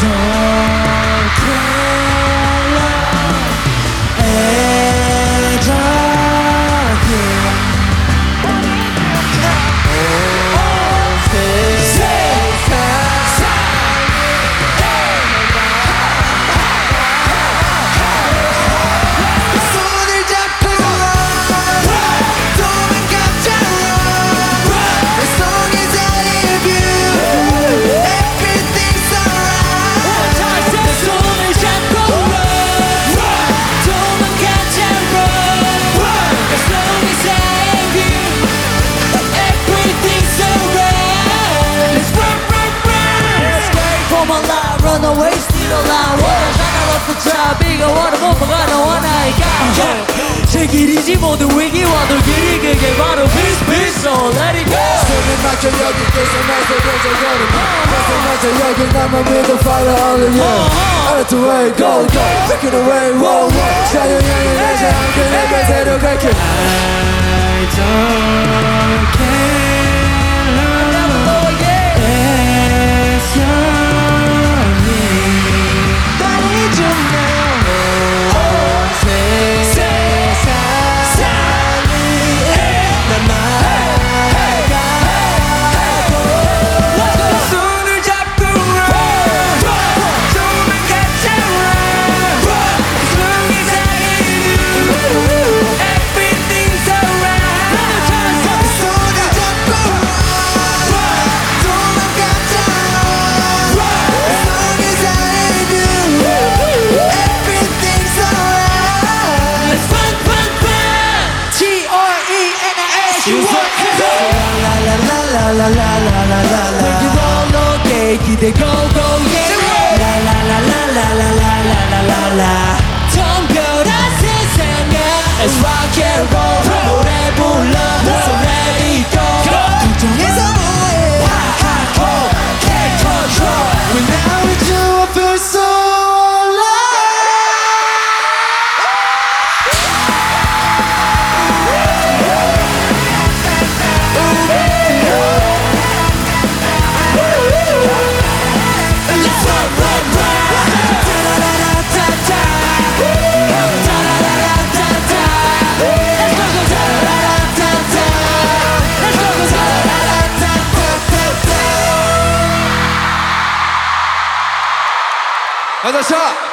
dawn. lie, run away, steal a line What a genre for tribe, big a water, more for God, one eye, God 제길이지 모든 위기 와도 get 그게 바로 Peace, peace, so let it go. 숨이 막혀 여기 깨어나서 던져가는 깨어나서 여기 나만 믿어 follow all of you. Uh-huh. Earth away, go, go, take it away, whoa, whoa they go. 私はございました